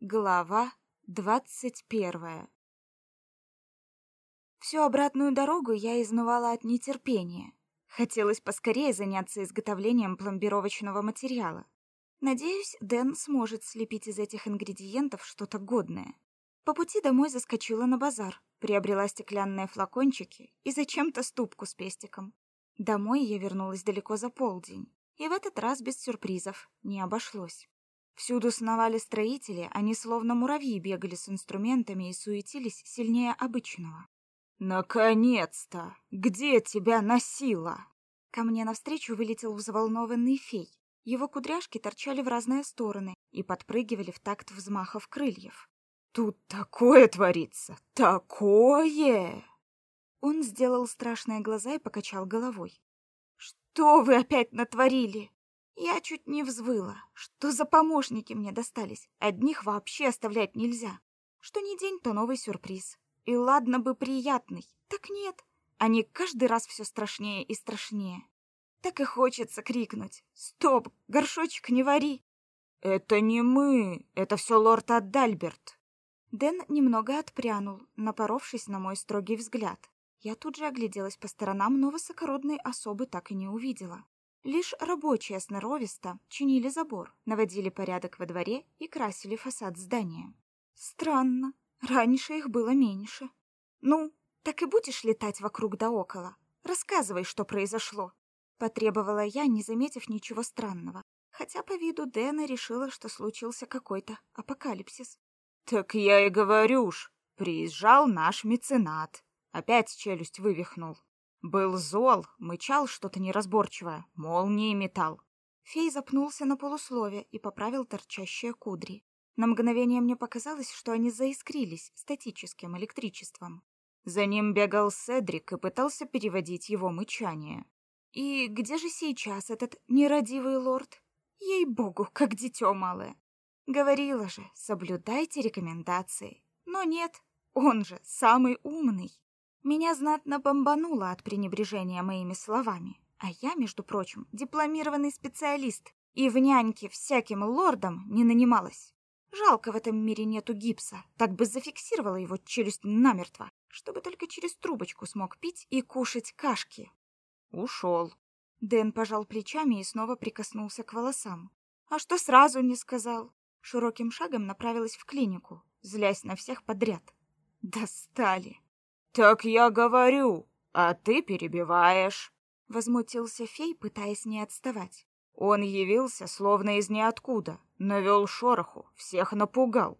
Глава двадцать первая Всю обратную дорогу я изнывала от нетерпения. Хотелось поскорее заняться изготовлением пломбировочного материала. Надеюсь, Дэн сможет слепить из этих ингредиентов что-то годное. По пути домой заскочила на базар, приобрела стеклянные флакончики и зачем-то ступку с пестиком. Домой я вернулась далеко за полдень, и в этот раз без сюрпризов не обошлось. Всюду сновали строители, они словно муравьи бегали с инструментами и суетились сильнее обычного. «Наконец-то! Где тебя носило?» Ко мне навстречу вылетел взволнованный фей. Его кудряшки торчали в разные стороны и подпрыгивали в такт взмахов крыльев. «Тут такое творится! Такое!» Он сделал страшные глаза и покачал головой. «Что вы опять натворили?» Я чуть не взвыла. Что за помощники мне достались? Одних вообще оставлять нельзя. Что ни день, то новый сюрприз. И ладно бы приятный. Так нет. Они каждый раз все страшнее и страшнее. Так и хочется крикнуть. «Стоп! Горшочек не вари!» «Это не мы! Это все лорд Адальберт!» Дэн немного отпрянул, напоровшись на мой строгий взгляд. Я тут же огляделась по сторонам, но высокородной особы так и не увидела. Лишь рабочие сноровисто чинили забор, наводили порядок во дворе и красили фасад здания. Странно, раньше их было меньше. Ну, так и будешь летать вокруг да около. Рассказывай, что произошло. Потребовала я, не заметив ничего странного. Хотя по виду Дэна решила, что случился какой-то апокалипсис. Так я и говорю ж, приезжал наш меценат. Опять челюсть вывихнул. Был зол, мычал что-то неразборчивое, молнии метал. Фей запнулся на полуслове и поправил торчащие кудри. На мгновение мне показалось, что они заискрились статическим электричеством. За ним бегал Седрик и пытался переводить его мычание. И где же сейчас этот нерадивый лорд? Ей-богу, как дитё малое. Говорила же, соблюдайте рекомендации. Но нет, он же самый умный. Меня знатно бомбануло от пренебрежения моими словами. А я, между прочим, дипломированный специалист и в няньке всяким лордам не нанималась. Жалко, в этом мире нету гипса, так бы зафиксировала его челюсть намертво, чтобы только через трубочку смог пить и кушать кашки. Ушел. Дэн пожал плечами и снова прикоснулся к волосам. А что сразу не сказал? Широким шагом направилась в клинику, злясь на всех подряд. Достали. Так я говорю, а ты перебиваешь, возмутился фей, пытаясь не отставать. Он явился словно из ниоткуда, навел шороху, всех напугал.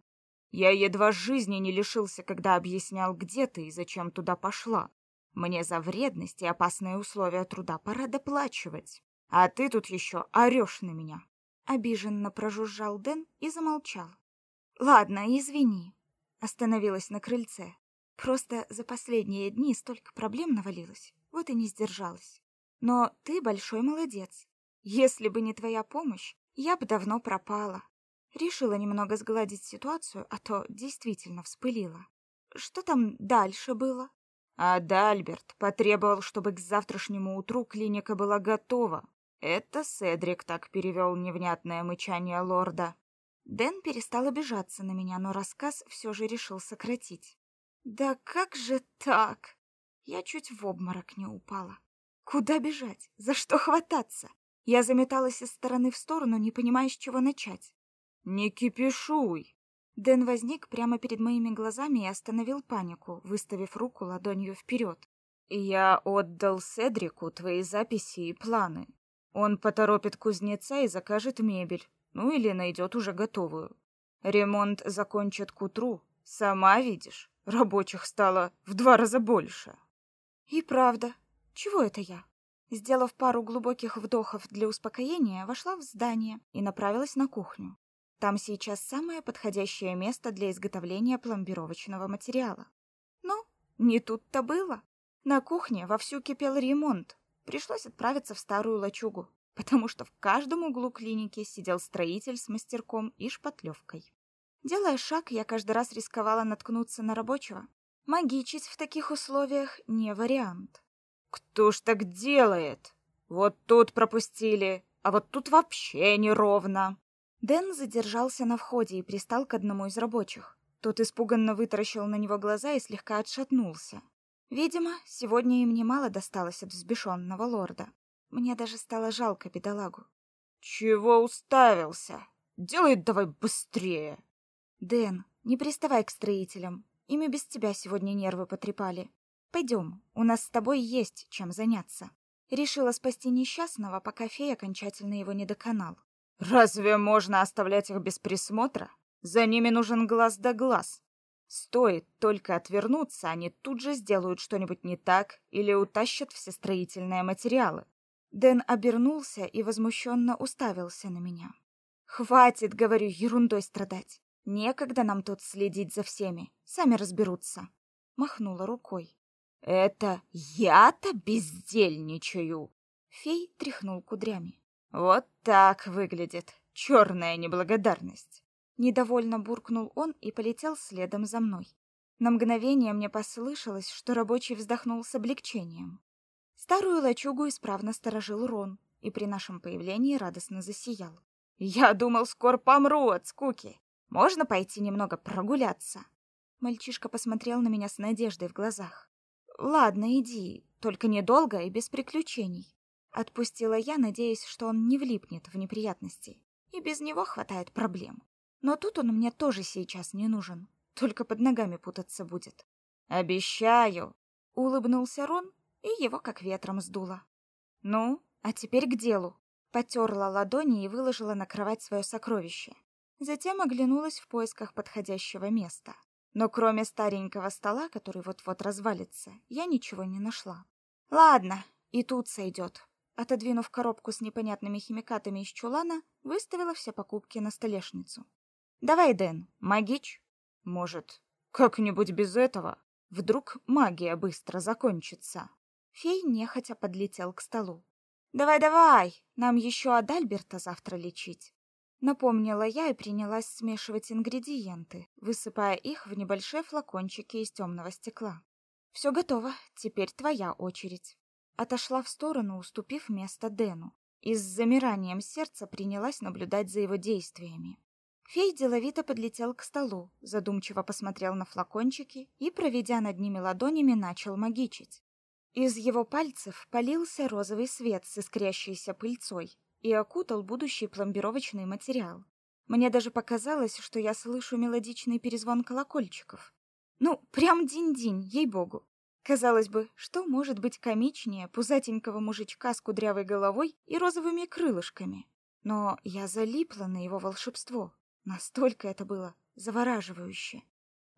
Я едва жизни не лишился, когда объяснял, где ты и зачем туда пошла. Мне за вредность и опасные условия труда пора доплачивать. А ты тут еще орешь на меня. Обиженно прожужжал Дэн и замолчал. Ладно, извини. Остановилась на крыльце. Просто за последние дни столько проблем навалилось, вот и не сдержалась. Но ты большой молодец. Если бы не твоя помощь, я бы давно пропала. Решила немного сгладить ситуацию, а то действительно вспылила. Что там дальше было? А Дальберт потребовал, чтобы к завтрашнему утру клиника была готова. Это Седрик так перевел невнятное мычание лорда. Дэн перестал обижаться на меня, но рассказ все же решил сократить. Да как же так? Я чуть в обморок не упала. Куда бежать? За что хвататься? Я заметалась из стороны в сторону, не понимая, с чего начать. Не кипишуй. Дэн возник прямо перед моими глазами и остановил панику, выставив руку ладонью вперед. Я отдал Седрику твои записи и планы. Он поторопит кузнеца и закажет мебель, ну или найдет уже готовую. Ремонт закончат к утру, сама видишь. Рабочих стало в два раза больше. И правда, чего это я? Сделав пару глубоких вдохов для успокоения, вошла в здание и направилась на кухню. Там сейчас самое подходящее место для изготовления пломбировочного материала. Но не тут-то было. На кухне вовсю кипел ремонт. Пришлось отправиться в старую лачугу, потому что в каждом углу клиники сидел строитель с мастерком и шпатлевкой. Делая шаг, я каждый раз рисковала наткнуться на рабочего. Магичить в таких условиях не вариант. Кто ж так делает? Вот тут пропустили, а вот тут вообще неровно. Дэн задержался на входе и пристал к одному из рабочих. Тот испуганно вытаращил на него глаза и слегка отшатнулся. Видимо, сегодня им немало досталось от взбешенного лорда. Мне даже стало жалко бедолагу. «Чего уставился? Делай давай быстрее!» «Дэн, не приставай к строителям. Ими без тебя сегодня нервы потрепали. Пойдем, у нас с тобой есть чем заняться». Решила спасти несчастного, пока фей окончательно его не доконал. «Разве можно оставлять их без присмотра? За ними нужен глаз да глаз. Стоит только отвернуться, они тут же сделают что-нибудь не так или утащат все строительные материалы. Дэн обернулся и возмущенно уставился на меня. Хватит, говорю, ерундой страдать. Некогда нам тут следить за всеми. Сами разберутся. Махнула рукой. Это я-то бездельничаю. Фей тряхнул кудрями. Вот так выглядит черная неблагодарность. Недовольно буркнул он и полетел следом за мной. На мгновение мне послышалось, что рабочий вздохнул с облегчением. Старую лачугу исправно сторожил Рон, и при нашем появлении радостно засиял. «Я думал, скоро помру от скуки. Можно пойти немного прогуляться?» Мальчишка посмотрел на меня с надеждой в глазах. «Ладно, иди, только недолго и без приключений». Отпустила я, надеясь, что он не влипнет в неприятности. И без него хватает проблем. Но тут он мне тоже сейчас не нужен. Только под ногами путаться будет. Обещаю, улыбнулся Рон, и его как ветром сдуло. Ну, а теперь к делу. Потерла ладони и выложила на кровать свое сокровище. Затем оглянулась в поисках подходящего места. Но кроме старенького стола, который вот-вот развалится, я ничего не нашла. Ладно, и тут сойдет. Отодвинув коробку с непонятными химикатами из чулана, выставила все покупки на столешницу. Давай, Дэн, магич. Может, как-нибудь без этого? Вдруг магия быстро закончится. Фей нехотя подлетел к столу. Давай-давай, нам еще Адальберта завтра лечить. Напомнила я и принялась смешивать ингредиенты, высыпая их в небольшие флакончики из темного стекла. Все готово, теперь твоя очередь. Отошла в сторону, уступив место Дэну, и с замиранием сердца принялась наблюдать за его действиями. Фей деловито подлетел к столу, задумчиво посмотрел на флакончики и, проведя над ними ладонями, начал магичить. Из его пальцев полился розовый свет с искрящейся пыльцой и окутал будущий пломбировочный материал. Мне даже показалось, что я слышу мелодичный перезвон колокольчиков. Ну, прям динь-динь, ей-богу. Казалось бы, что может быть комичнее пузатенького мужичка с кудрявой головой и розовыми крылышками? Но я залипла на его волшебство. Настолько это было завораживающе.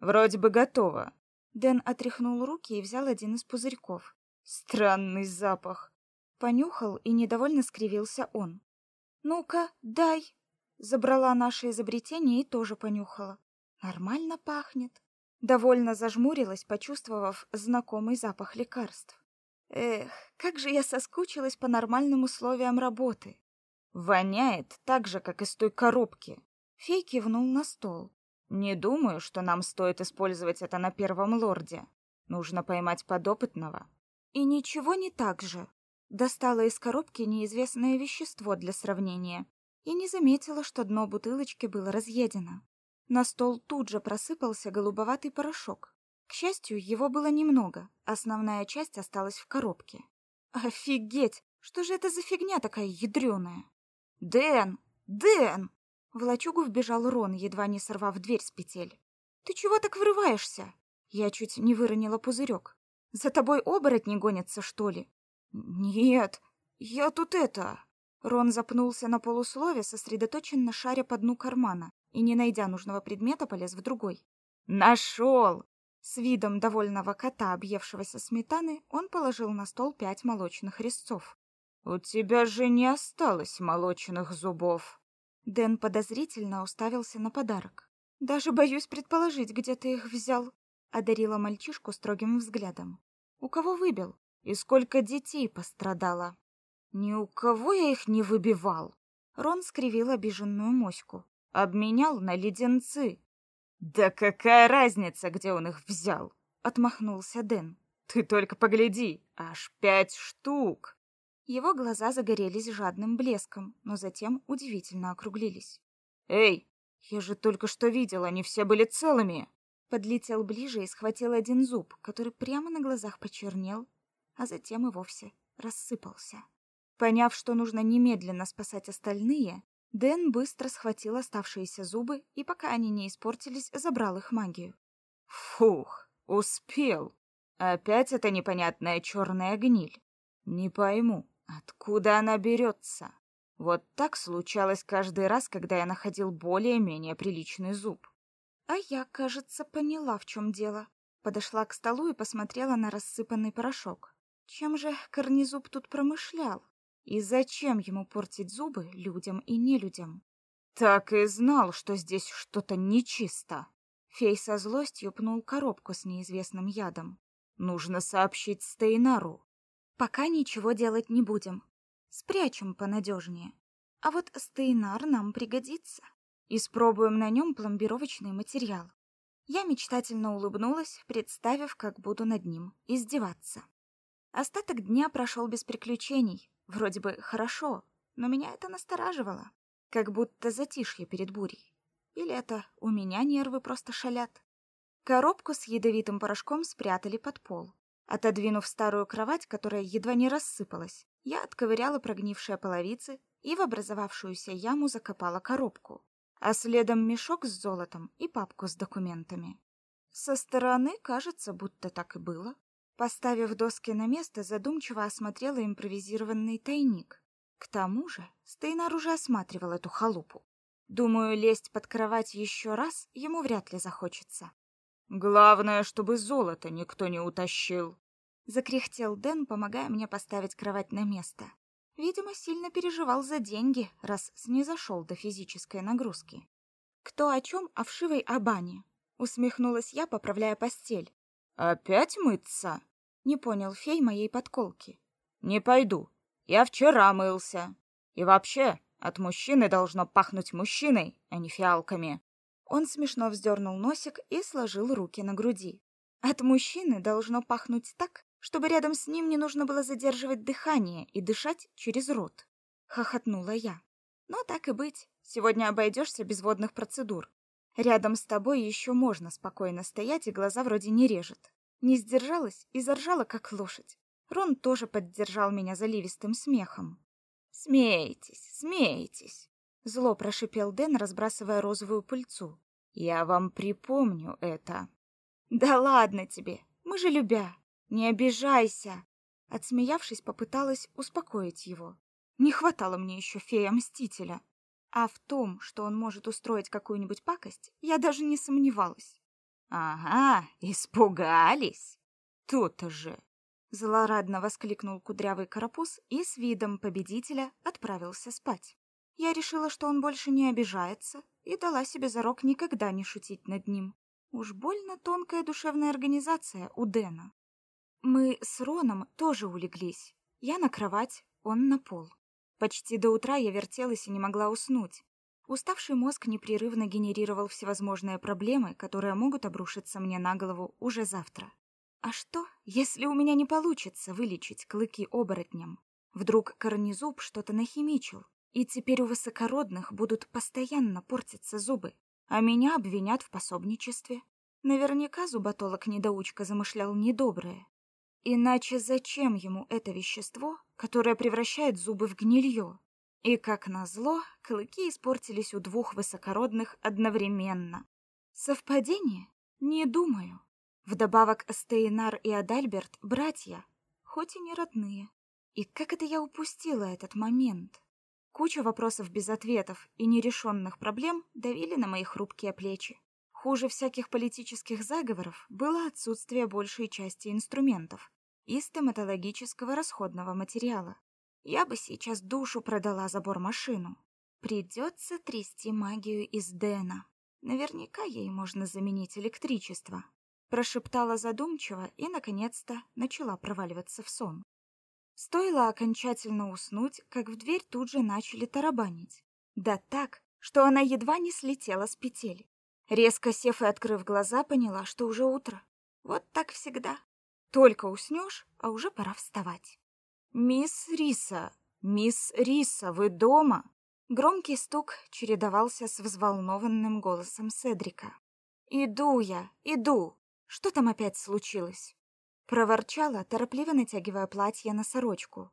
Вроде бы готово. Дэн отряхнул руки и взял один из пузырьков. Странный запах. Понюхал и недовольно скривился он. Ну-ка, дай. Забрала наше изобретение и тоже понюхала. Нормально пахнет. Довольно зажмурилась, почувствовав знакомый запах лекарств. Эх, как же я соскучилась по нормальным условиям работы. Воняет так же, как из той коробки. Фей кивнул на стол. Не думаю, что нам стоит использовать это на первом лорде. Нужно поймать подопытного. И ничего не так же. Достала из коробки неизвестное вещество для сравнения и не заметила, что дно бутылочки было разъедено. На стол тут же просыпался голубоватый порошок. К счастью, его было немного. Основная часть осталась в коробке. Офигеть! Что же это за фигня такая ядрёная? Дэн! Дэн! В лачугу вбежал Рон, едва не сорвав дверь с петель. «Ты чего так вырываешься?» Я чуть не выронила пузырек. «За тобой оборотни гонятся, что ли?» «Нет, я тут это...» Рон запнулся на полуслове, сосредоточенно шаря по дну кармана, и, не найдя нужного предмета, полез в другой. «Нашел!» С видом довольного кота, объевшегося сметаны, он положил на стол пять молочных резцов. «У тебя же не осталось молочных зубов!» Дэн подозрительно уставился на подарок. Даже боюсь предположить, где ты их взял, одарила мальчишку строгим взглядом. У кого выбил? И сколько детей пострадало? Ни у кого я их не выбивал. Рон скривил обиженную моську. Обменял на леденцы. Да какая разница, где он их взял? Отмахнулся Дэн. Ты только погляди, аж пять штук. Его глаза загорелись жадным блеском, но затем удивительно округлились. Эй, я же только что видел, они все были целыми. Подлетел ближе и схватил один зуб, который прямо на глазах почернел, а затем и вовсе рассыпался. Поняв, что нужно немедленно спасать остальные, Дэн быстро схватил оставшиеся зубы и, пока они не испортились, забрал их магию. Фух, успел. Опять эта непонятная черная гниль. Не пойму, откуда она берется. Вот так случалось каждый раз, когда я находил более-менее приличный зуб. А я, кажется, поняла, в чем дело. Подошла к столу и посмотрела на рассыпанный порошок. Чем же корнезуб тут промышлял? И зачем ему портить зубы людям и нелюдям? Так и знал, что здесь что-то нечисто. Фей со злостью пнул коробку с неизвестным ядом. Нужно сообщить Стейнару. Пока ничего делать не будем. Спрячем понадежнее. А вот Стейнар нам пригодится. Испробуем на нем пломбировочный материал. Я мечтательно улыбнулась, представив, как буду над ним издеваться. Остаток дня прошел без приключений. Вроде бы хорошо, но меня это настораживало. Как будто затишье перед бурей. Или это у меня нервы просто шалят. Коробку с ядовитым порошком спрятали под пол. Отодвинув старую кровать, которая едва не рассыпалась, я отковыряла прогнившие половицы и в образовавшуюся яму закопала коробку а следом мешок с золотом и папку с документами. Со стороны кажется, будто так и было. Поставив доски на место, задумчиво осмотрела импровизированный тайник. К тому же Стейнар уже осматривал эту халупу. Думаю, лезть под кровать еще раз ему вряд ли захочется. Главное, чтобы золото никто не утащил. Закряхтел Дэн, помогая мне поставить кровать на место. Видимо, сильно переживал за деньги, раз снизошел до физической нагрузки. Кто о чем, о вшивой Абане? Усмехнулась я, поправляя постель. Опять мыться? Не понял фей моей подколки. Не пойду. Я вчера мылся. И вообще, от мужчины должно пахнуть мужчиной, а не фиалками. Он смешно вздернул носик и сложил руки на груди. От мужчины должно пахнуть так, чтобы рядом с ним не нужно было задерживать дыхание и дышать через рот. Хохотнула я. Но так и быть, сегодня обойдешься без водных процедур. Рядом с тобой еще можно спокойно стоять, и глаза вроде не режет. Не сдержалась и заржала, как лошадь. Рон тоже поддержал меня заливистым смехом. «Смейтесь, смейтесь!» Зло прошипел Дэн, разбрасывая розовую пыльцу. «Я вам припомню это». «Да ладно тебе, мы же любя!» Не обижайся. Отсмеявшись, попыталась успокоить его. Не хватало мне еще фея-мстителя. А в том, что он может устроить какую-нибудь пакость, я даже не сомневалась. Ага, испугались. То-то же. Злорадно воскликнул кудрявый карапуз и с видом победителя отправился спать. Я решила, что он больше не обижается, и дала себе зарок никогда не шутить над ним. Уж больно тонкая душевная организация у Дэна. Мы с Роном тоже улеглись. Я на кровать, он на пол. Почти до утра я вертелась и не могла уснуть. Уставший мозг непрерывно генерировал всевозможные проблемы, которые могут обрушиться мне на голову уже завтра. А что, если у меня не получится вылечить клыки оборотням? Вдруг корнезуб что-то нахимичил, и теперь у высокородных будут постоянно портиться зубы, а меня обвинят в пособничестве. Наверняка зуботолог-недоучка замышлял недоброе, Иначе зачем ему это вещество, которое превращает зубы в гнилье? И, как назло, клыки испортились у двух высокородных одновременно. Совпадение? Не думаю. Вдобавок Стейнар и Адальберт — братья, хоть и не родные. И как это я упустила этот момент? Куча вопросов без ответов и нерешенных проблем давили на мои хрупкие плечи. Хуже всяких политических заговоров было отсутствие большей части инструментов и стоматологического расходного материала. Я бы сейчас душу продала за бормашину. Придется трясти магию из Дэна. Наверняка ей можно заменить электричество. Прошептала задумчиво и, наконец-то, начала проваливаться в сон. Стоило окончательно уснуть, как в дверь тут же начали тарабанить. Да так, что она едва не слетела с петель. Резко сев и открыв глаза, поняла, что уже утро. Вот так всегда. Только уснешь, а уже пора вставать. «Мисс Риса! Мисс Риса, вы дома?» Громкий стук чередовался с взволнованным голосом Седрика. «Иду я, иду! Что там опять случилось?» Проворчала, торопливо натягивая платье на сорочку.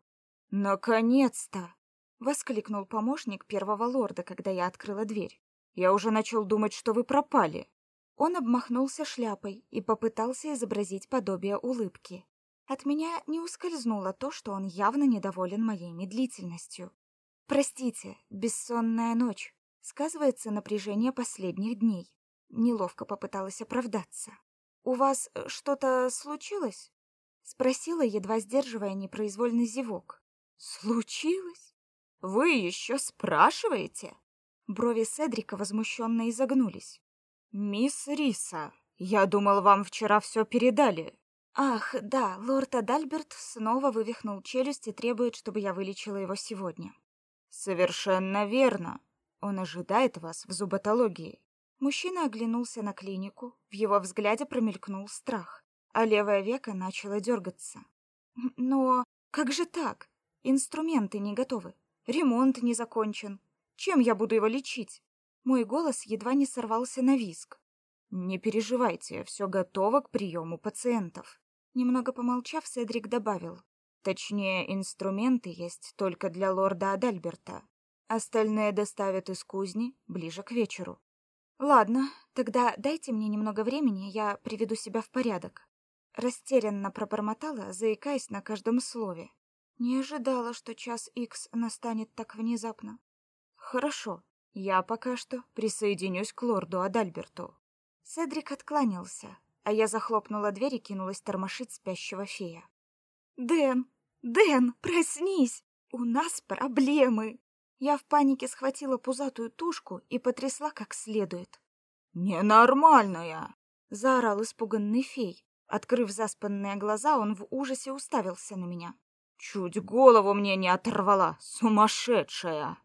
«Наконец-то!» — воскликнул помощник первого лорда, когда я открыла дверь. «Я уже начал думать, что вы пропали». Он обмахнулся шляпой и попытался изобразить подобие улыбки. От меня не ускользнуло то, что он явно недоволен моей медлительностью. Простите, бессонная ночь. Сказывается напряжение последних дней. Неловко попыталась оправдаться. У вас э, что-то случилось? спросила, едва сдерживая непроизвольный зевок. Случилось? Вы еще спрашиваете? Брови Седрика возмущенно изогнулись. Мисс Риса, я думал, вам вчера все передали. Ах, да, лорд Адальберт снова вывихнул челюсть и требует, чтобы я вылечила его сегодня. Совершенно верно. Он ожидает вас в зуботологии. Мужчина оглянулся на клинику, в его взгляде промелькнул страх, а левое веко начало дергаться. Но как же так? Инструменты не готовы, ремонт не закончен. Чем я буду его лечить? Мой голос едва не сорвался на визг. Не переживайте, все готово к приему пациентов. Немного помолчав, Седрик добавил: Точнее, инструменты есть только для лорда Адальберта. Остальные доставят из кузни ближе к вечеру. Ладно, тогда дайте мне немного времени, я приведу себя в порядок. Растерянно пробормотала, заикаясь на каждом слове. Не ожидала, что час Икс настанет так внезапно. Хорошо, я пока что присоединюсь к лорду Адальберту. Седрик откланялся, а я захлопнула дверь и кинулась тормошить спящего фея. Дэн, Дэн, проснись! У нас проблемы. Я в панике схватила пузатую тушку и потрясла как следует. Ненормальная, заорал испуганный фей. Открыв заспанные глаза, он в ужасе уставился на меня. Чуть голову мне не оторвала, сумасшедшая.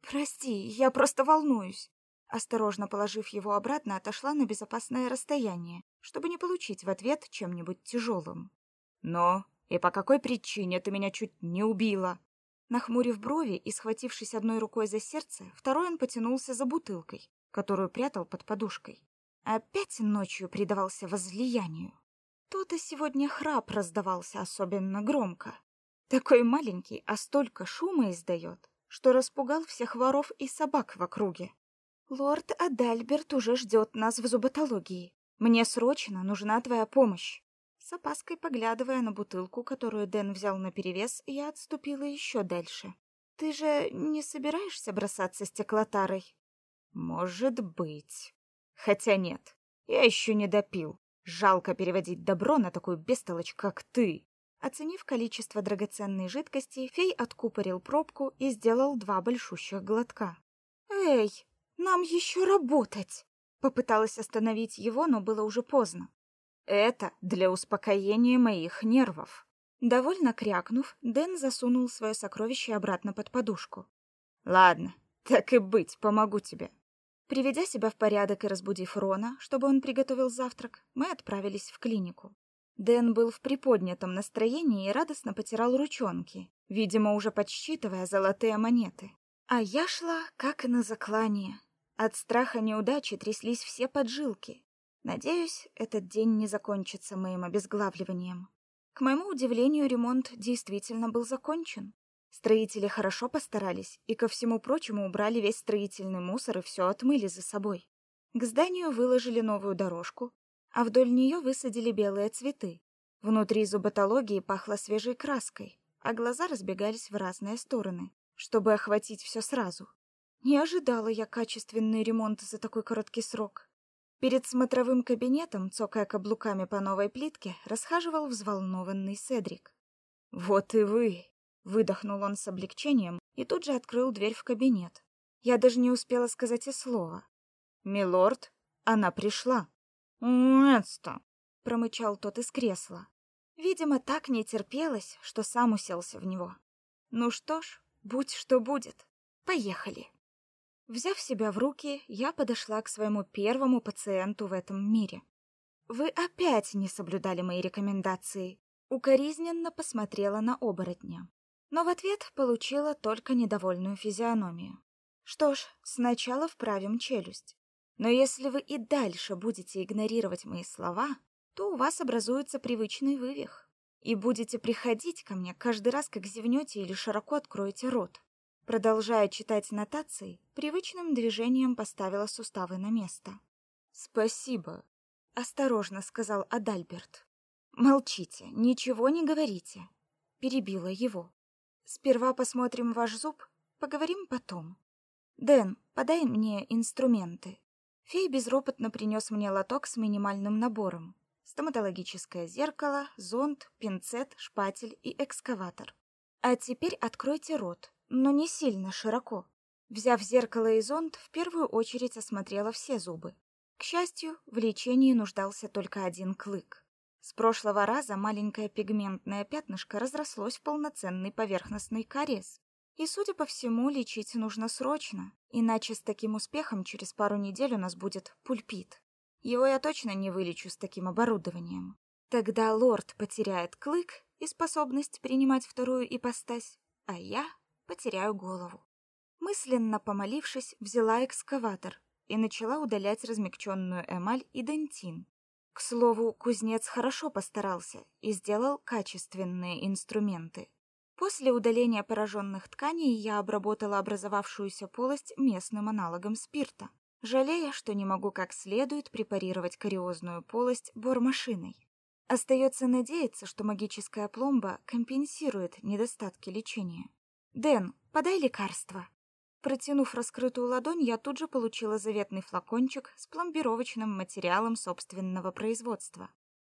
Прости, я просто волнуюсь. Осторожно положив его обратно, отошла на безопасное расстояние, чтобы не получить в ответ чем-нибудь тяжелым. Но и по какой причине ты меня чуть не убила? Нахмурив брови и схватившись одной рукой за сердце, второй он потянулся за бутылкой, которую прятал под подушкой. Опять ночью предавался возлиянию. То-то сегодня храп раздавался особенно громко. Такой маленький, а столько шума издает, что распугал всех воров и собак в округе. Лорд Адальберт уже ждет нас в зуботологии. Мне срочно нужна твоя помощь. С опаской поглядывая на бутылку, которую Дэн взял наперевес, я отступила еще дальше. Ты же не собираешься бросаться стеклотарой? Может быть. Хотя нет, я еще не допил. Жалко переводить добро на такую бестолочь, как ты. Оценив количество драгоценной жидкости, фей откупорил пробку и сделал два большущих глотка. Эй, нам еще работать. Попыталась остановить его, но было уже поздно. Это для успокоения моих нервов. Довольно крякнув, Дэн засунул свое сокровище обратно под подушку. Ладно, так и быть, помогу тебе. Приведя себя в порядок и разбудив Рона, чтобы он приготовил завтрак, мы отправились в клинику. Дэн был в приподнятом настроении и радостно потирал ручонки, видимо, уже подсчитывая золотые монеты. А я шла как на заклание. От страха неудачи тряслись все поджилки. Надеюсь, этот день не закончится моим обезглавливанием. К моему удивлению, ремонт действительно был закончен. Строители хорошо постарались и ко всему прочему убрали весь строительный мусор и все отмыли за собой. К зданию выложили новую дорожку, а вдоль нее высадили белые цветы. Внутри зуботологии пахло свежей краской, а глаза разбегались в разные стороны, чтобы охватить все сразу. Не ожидала я качественный ремонт за такой короткий срок. Перед смотровым кабинетом, цокая каблуками по новой плитке, расхаживал взволнованный Седрик. «Вот и вы!» — выдохнул он с облегчением и тут же открыл дверь в кабинет. Я даже не успела сказать и слова. «Милорд, она пришла!» «Нет-то!» — промычал тот из кресла. Видимо, так не терпелось, что сам уселся в него. «Ну что ж, будь что будет. Поехали!» Взяв себя в руки, я подошла к своему первому пациенту в этом мире. Вы опять не соблюдали мои рекомендации. Укоризненно посмотрела на оборотня, но в ответ получила только недовольную физиономию. Что ж, сначала вправим челюсть. Но если вы и дальше будете игнорировать мои слова, то у вас образуется привычный вывих. И будете приходить ко мне каждый раз, как зевнете или широко откроете рот. Продолжая читать нотации, привычным движением поставила суставы на место. «Спасибо», — осторожно сказал Адальберт. «Молчите, ничего не говорите», — перебила его. «Сперва посмотрим ваш зуб, поговорим потом. Дэн, подай мне инструменты». Фей безропотно принес мне лоток с минимальным набором. Стоматологическое зеркало, зонд, пинцет, шпатель и экскаватор. А теперь откройте рот, но не сильно широко. Взяв зеркало и зонд, в первую очередь осмотрела все зубы. К счастью, в лечении нуждался только один клык. С прошлого раза маленькое пигментное пятнышко разрослось в полноценный поверхностный кариес. И, судя по всему, лечить нужно срочно, иначе с таким успехом через пару недель у нас будет пульпит. Его я точно не вылечу с таким оборудованием. Тогда лорд потеряет клык и способность принимать вторую ипостась, а я потеряю голову. Мысленно помолившись, взяла экскаватор и начала удалять размягченную эмаль и дентин. К слову, кузнец хорошо постарался и сделал качественные инструменты. После удаления пораженных тканей я обработала образовавшуюся полость местным аналогом спирта, жалея, что не могу как следует препарировать кариозную полость бормашиной. Остается надеяться, что магическая пломба компенсирует недостатки лечения. «Дэн, подай лекарство!» Протянув раскрытую ладонь, я тут же получила заветный флакончик с пломбировочным материалом собственного производства.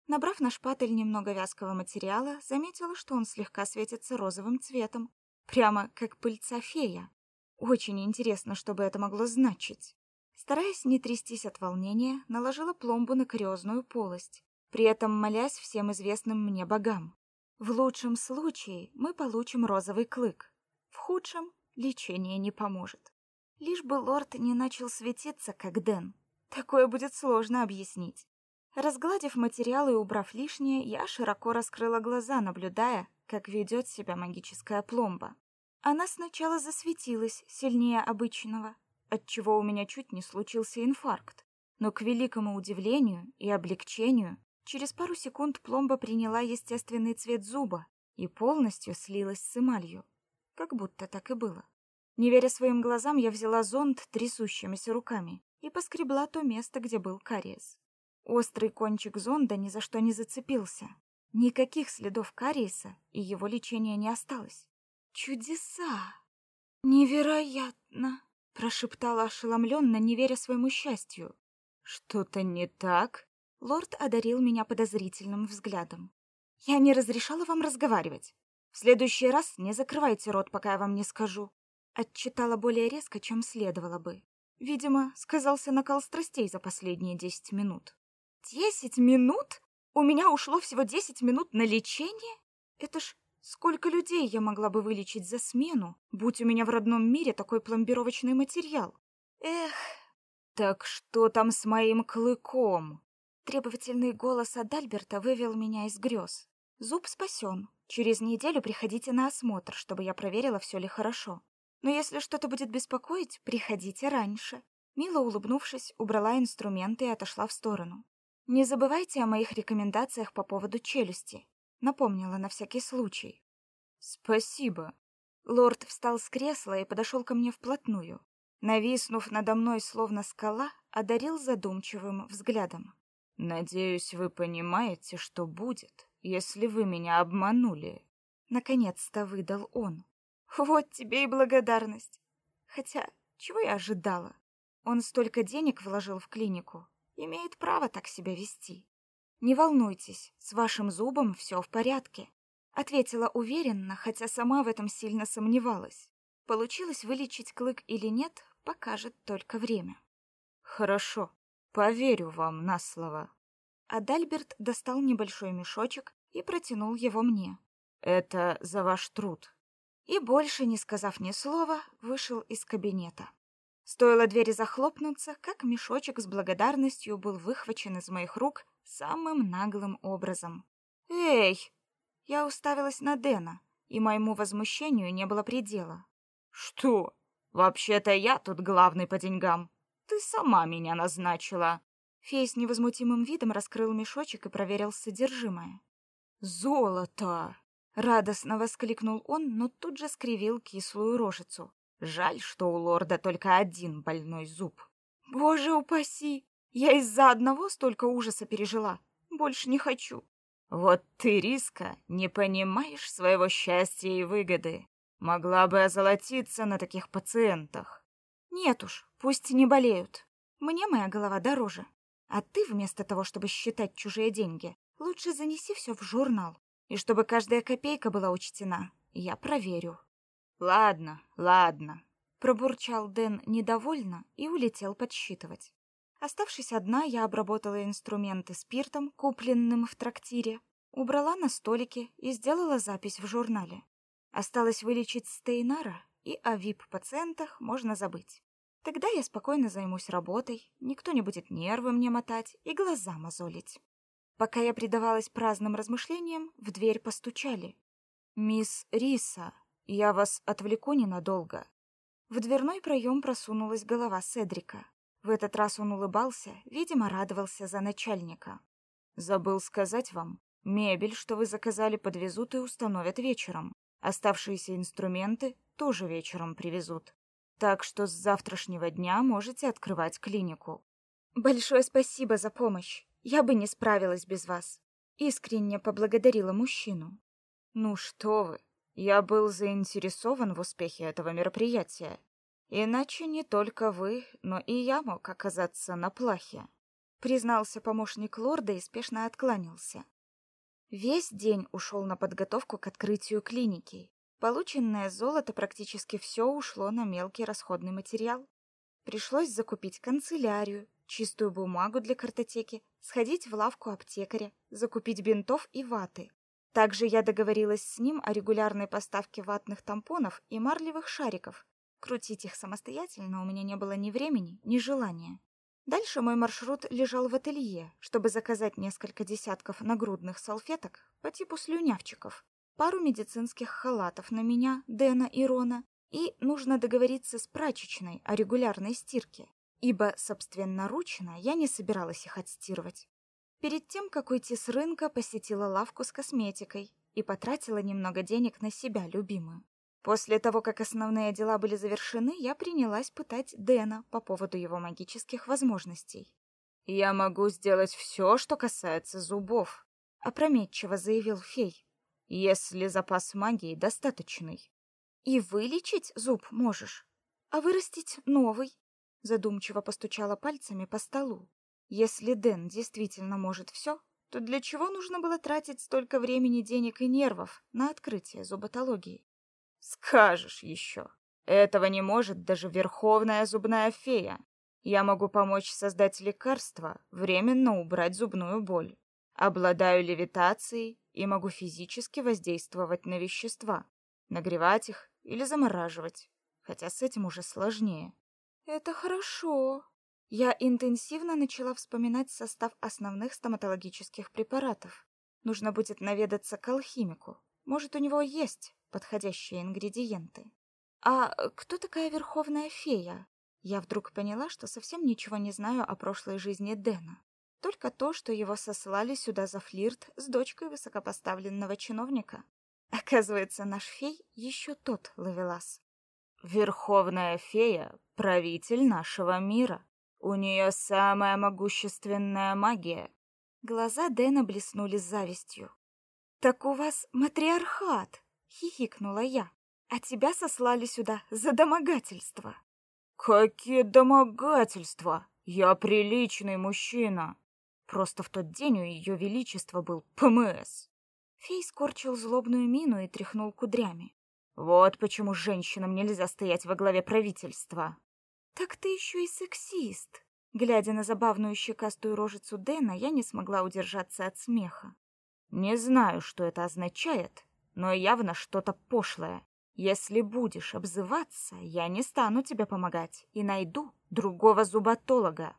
Набрав на шпатель немного вязкого материала, заметила, что он слегка светится розовым цветом, прямо как пыльца фея. Очень интересно, что бы это могло значить. Стараясь не трястись от волнения, наложила пломбу на кариозную полость, при этом молясь всем известным мне богам. В лучшем случае мы получим розовый клык, в худшем лечение не поможет. Лишь бы лорд не начал светиться, как Дэн. Такое будет сложно объяснить. Разгладив материал и убрав лишнее, я широко раскрыла глаза, наблюдая, как ведет себя магическая пломба. Она сначала засветилась сильнее обычного, отчего у меня чуть не случился инфаркт. Но к великому удивлению и облегчению, через пару секунд пломба приняла естественный цвет зуба и полностью слилась с эмалью. Как будто так и было. Не веря своим глазам, я взяла зонт трясущимися руками и поскребла то место, где был кариес. Острый кончик зонда ни за что не зацепился. Никаких следов кариеса, и его лечения не осталось. Чудеса! Невероятно! прошептала ошеломленно, не веря своему счастью. Что-то не так? Лорд одарил меня подозрительным взглядом. Я не разрешала вам разговаривать. Следующий раз не закрывайте рот, пока я вам не скажу. Отчитала более резко, чем следовало бы. Видимо, сказался накал страстей за последние десять минут. Десять минут? У меня ушло всего десять минут на лечение? Это ж сколько людей я могла бы вылечить за смену, будь у меня в родном мире такой пломбировочный материал. Эх, так что там с моим клыком? Требовательный голос Адальберта вывел меня из грез. Зуб спасен. Через неделю приходите на осмотр, чтобы я проверила, все ли хорошо. Но если что-то будет беспокоить, приходите раньше. Мило улыбнувшись, убрала инструменты и отошла в сторону. Не забывайте о моих рекомендациях по поводу челюсти, напомнила на всякий случай. Спасибо. Лорд встал с кресла и подошел ко мне вплотную. Нависнув надо мной словно скала, одарил задумчивым взглядом. Надеюсь, вы понимаете, что будет, если вы меня обманули. Наконец-то выдал он. Вот тебе и благодарность. Хотя, чего я ожидала? Он столько денег вложил в клинику, имеет право так себя вести. Не волнуйтесь, с вашим зубом все в порядке, ответила уверенно, хотя сама в этом сильно сомневалась. Получилось вылечить клык или нет, покажет только время. Хорошо, поверю вам на слово. Адальберт достал небольшой мешочек и протянул его мне. Это за ваш труд. И больше не сказав ни слова, вышел из кабинета. Стоило двери захлопнуться, как мешочек с благодарностью был выхвачен из моих рук самым наглым образом. «Эй!» Я уставилась на Дэна, и моему возмущению не было предела. «Что? Вообще-то я тут главный по деньгам. Ты сама меня назначила. Фей с невозмутимым видом раскрыл мешочек и проверил содержимое. Золото! Радостно воскликнул он, но тут же скривил кислую рожицу. Жаль, что у лорда только один больной зуб. Боже упаси! Я из-за одного столько ужаса пережила. Больше не хочу. Вот ты, Риска, не понимаешь своего счастья и выгоды. Могла бы озолотиться на таких пациентах. Нет уж, пусть не болеют. Мне моя голова дороже. А ты вместо того, чтобы считать чужие деньги, лучше занеси все в журнал. И чтобы каждая копейка была учтена, я проверю. Ладно, ладно, пробурчал Дэн недовольно и улетел подсчитывать. Оставшись одна, я обработала инструменты спиртом, купленным в трактире, убрала на столике и сделала запись в журнале. Осталось вылечить Стейнара, и о ВИП-пациентах можно забыть. Тогда я спокойно займусь работой, никто не будет нервы мне мотать и глаза мозолить. Пока я предавалась праздным размышлениям, в дверь постучали. «Мисс Риса, я вас отвлеку ненадолго». В дверной проем просунулась голова Седрика. В этот раз он улыбался, видимо, радовался за начальника. «Забыл сказать вам, мебель, что вы заказали, подвезут и установят вечером. Оставшиеся инструменты тоже вечером привезут. Так что с завтрашнего дня можете открывать клинику». «Большое спасибо за помощь. Я бы не справилась без вас. Искренне поблагодарила мужчину. Ну что вы? Я был заинтересован в успехе этого мероприятия. Иначе не только вы, но и я мог оказаться на плахе, признался помощник лорда и спешно откланялся. Весь день ушел на подготовку к открытию клиники. Полученное золото практически все ушло на мелкий расходный материал. Пришлось закупить канцелярию, чистую бумагу для картотеки, сходить в лавку аптекаря, закупить бинтов и ваты. Также я договорилась с ним о регулярной поставке ватных тампонов и марлевых шариков. Крутить их самостоятельно у меня не было ни времени, ни желания. Дальше мой маршрут лежал в ателье, чтобы заказать несколько десятков нагрудных салфеток по типу слюнявчиков, пару медицинских халатов на меня, Дэна и Рона, и нужно договориться с прачечной о регулярной стирке ибо собственноручно я не собиралась их отстирывать. Перед тем, как уйти с рынка, посетила лавку с косметикой и потратила немного денег на себя, любимую. После того, как основные дела были завершены, я принялась пытать Дэна по поводу его магических возможностей. «Я могу сделать все, что касается зубов», — опрометчиво заявил фей. «Если запас магии достаточный». «И вылечить зуб можешь, а вырастить новый задумчиво постучала пальцами по столу. Если Дэн действительно может все, то для чего нужно было тратить столько времени, денег и нервов на открытие зуботологии? Скажешь еще. Этого не может даже верховная зубная фея. Я могу помочь создать лекарство, временно убрать зубную боль. Обладаю левитацией и могу физически воздействовать на вещества, нагревать их или замораживать, хотя с этим уже сложнее. Это хорошо. Я интенсивно начала вспоминать состав основных стоматологических препаратов. Нужно будет наведаться к алхимику. Может, у него есть подходящие ингредиенты. А кто такая Верховная Фея? Я вдруг поняла, что совсем ничего не знаю о прошлой жизни Дэна. Только то, что его сослали сюда за флирт с дочкой высокопоставленного чиновника. Оказывается, наш фей еще тот ловелас. Верховная фея — правитель нашего мира. У нее самая могущественная магия. Глаза Дэна блеснули завистью. «Так у вас матриархат!» — хихикнула я. «А тебя сослали сюда за домогательство!» «Какие домогательства? Я приличный мужчина!» Просто в тот день у ее величества был ПМС. Фей скорчил злобную мину и тряхнул кудрями. Вот почему женщинам нельзя стоять во главе правительства. Так ты еще и сексист. Глядя на забавную щекастую рожицу Дэна, я не смогла удержаться от смеха. Не знаю, что это означает, но явно что-то пошлое. Если будешь обзываться, я не стану тебе помогать и найду другого зуботолога.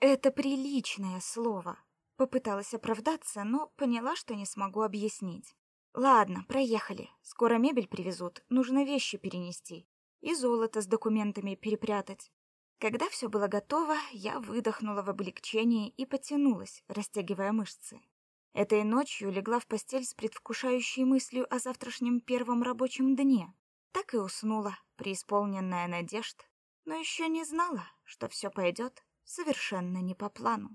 Это приличное слово. Попыталась оправдаться, но поняла, что не смогу объяснить. Ладно, проехали. Скоро мебель привезут, нужно вещи перенести. И золото с документами перепрятать. Когда все было готово, я выдохнула в облегчении и потянулась, растягивая мышцы. Этой ночью легла в постель с предвкушающей мыслью о завтрашнем первом рабочем дне. Так и уснула, преисполненная надежд, но еще не знала, что все пойдет совершенно не по плану.